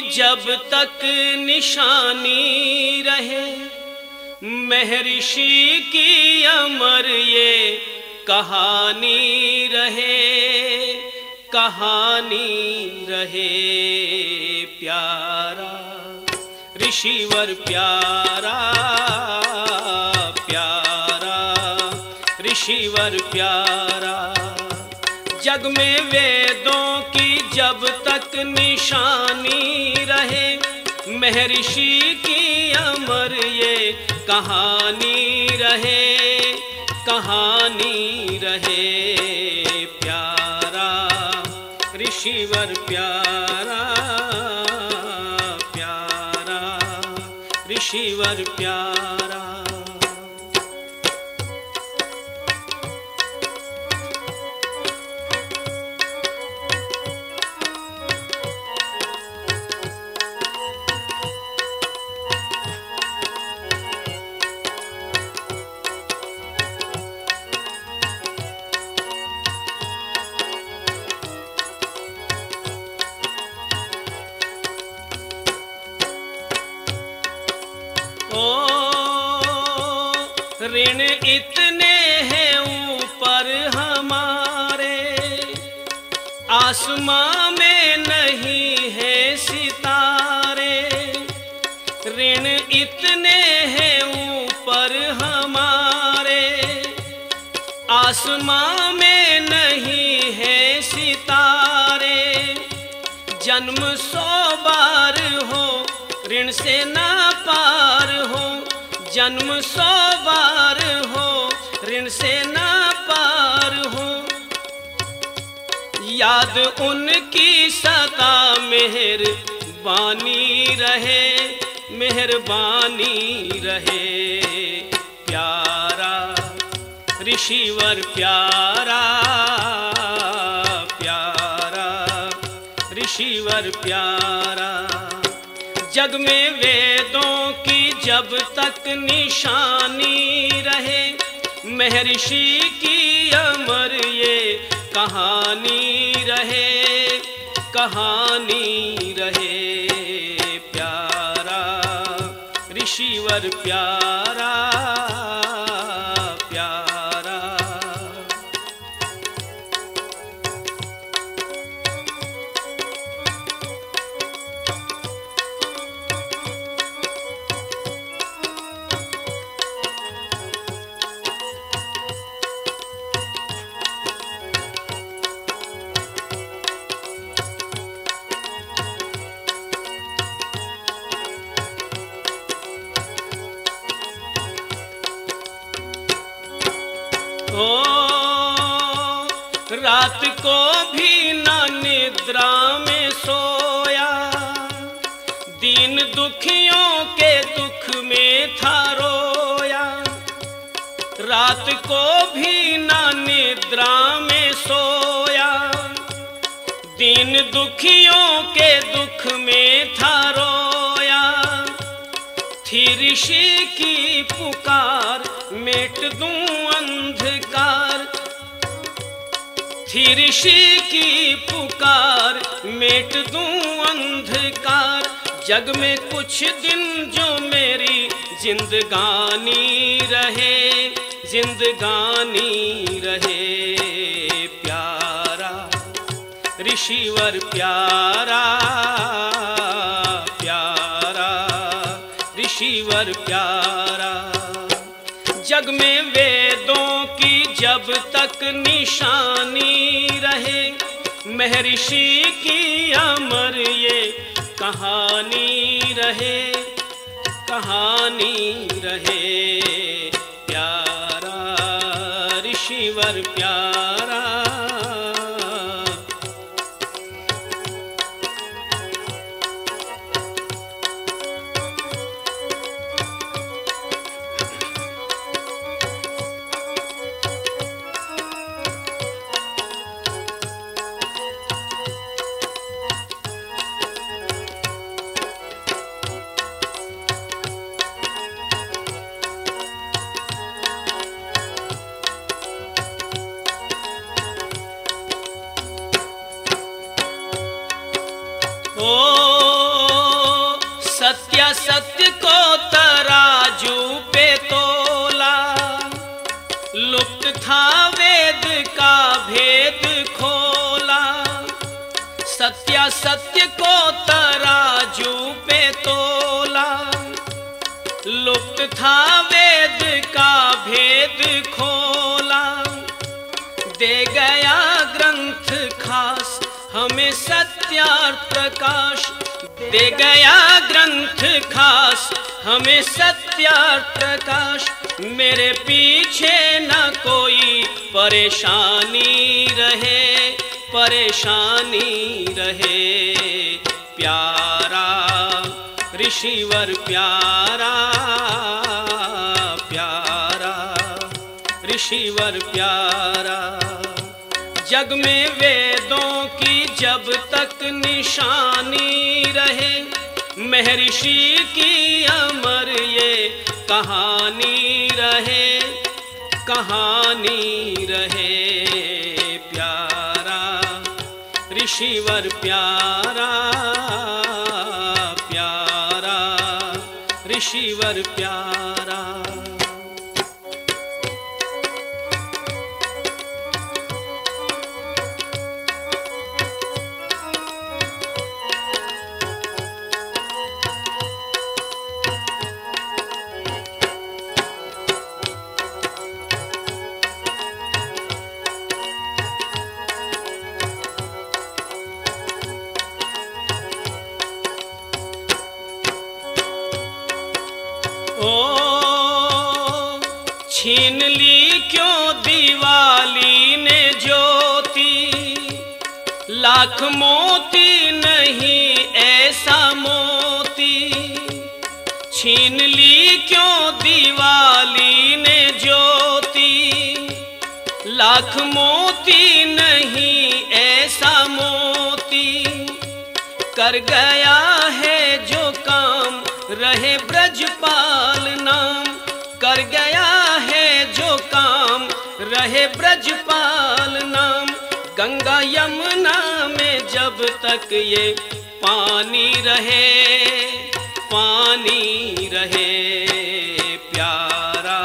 जब तक निशानी रहे। महर्षि की अमर ये कहानी रहे कहानी रहे प्यारा। ऋषिवर प्यारा प्यारा। ऋषिवर प्यारा। जग में वेदों की जब तक निशानी रहे, महर्षि की अमर ये कहानी रहे कहानी रहे प्यारा, ऋषिवर प्यारा प्यारा, ऋषिवर प्यारा। ओ, ऋण इतने हैं ऊपर हमारे। आसमां में नहीं है सितारे। ऋण इतने हैं ऊपर हमारे। आसमां में नहीं है सितारे। जन्म सौ बार हो, ऋण से ना हो जन्म सौ बार हो, ऋण से ना पार हो। याद उनकी सदा मेहर बानी रहे, मेहरबानी रहे। प्यारा, ऋषिवर प्यारा प्यारा, ऋषिवर प्यारा। जग में वेदों की जब तक निशानी रहे, महर्षि की अमर ये कहानी रहे कहानी रहे प्यारा, ऋषिवर प्यारा। रात को भी ना निद्रा में सोया। दीन दुखियों के दुख में था रोया। रात को भी ना निद्रा में सोया। दीन दुखियों के दुख में था रोया। थी ऋषि की पुकार मेट दूँ अंधकार। थी ऋषि की पुकार, मेट दूँ अंधकार। जग में कुछ दिन जो मेरी जिंदगानी रहे जिंदगानी रहे, प्यारा। ऋषिवर प्यारा प्यारा। ऋषिवर प्यारा। जग में वेदों की जब तक निशानी रहे। महर्षि की अमर ये कहानी रहे कहानी रहे। प्यारा ऋषिवर प्यारा। ओ सत्य को तराजू पे तोला। लुप्त था वेद का भेद खोला। सत्य सत्य को तराजू पे तोला। लुप्त था वेद का भेद खोला सत्यार्थ प्रकाश दे गया ग्रंथ खास। हमें सत्यार प्रकाश, मेरे पीछे न कोई परेशानी रहे परेशानी रहे। प्यारा, ऋषिवर प्यारा प्यारा, ऋषिवर प्यारा। जग में वेदों जब तक निशानी रहे, महर्षि की अमर ये कहानी रहे कहानी रहे प्यारा, ऋषिवर प्यारा प्यारा, ऋषिवर प्यारा। छीन ली क्यों दिवाली ने ज्योति? लाख मोती नहीं ऐसा मोती। छीन ली क्यों दिवाली ने ज्योति? लाख मोती नहीं ऐसा मोती। कर गया है जो काम, रहे ब्रजपाल नाम। कर गया काम रहे ब्रजपाल नाम। गंगा यमुना में जब तक ये पानी रहे पानी रहे प्यारा,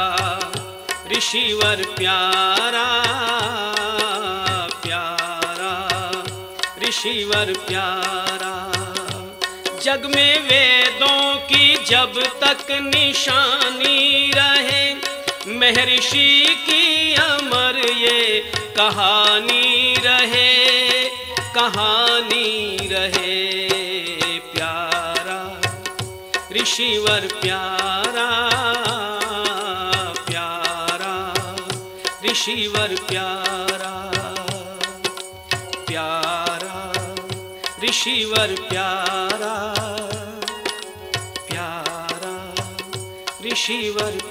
ऋषिवर प्यारा प्यारा, ऋषिवर प्यारा। जग में वेदों की जब तक निशानी रहे महर्षि की अमर ये कहानी रहे कहानी रहे। प्यारा, ऋषिवर प्यारा प्यारा, ऋषिवर प्यारा। प्यारा, ऋषिवर प्यारा प्यारा, ऋषिवर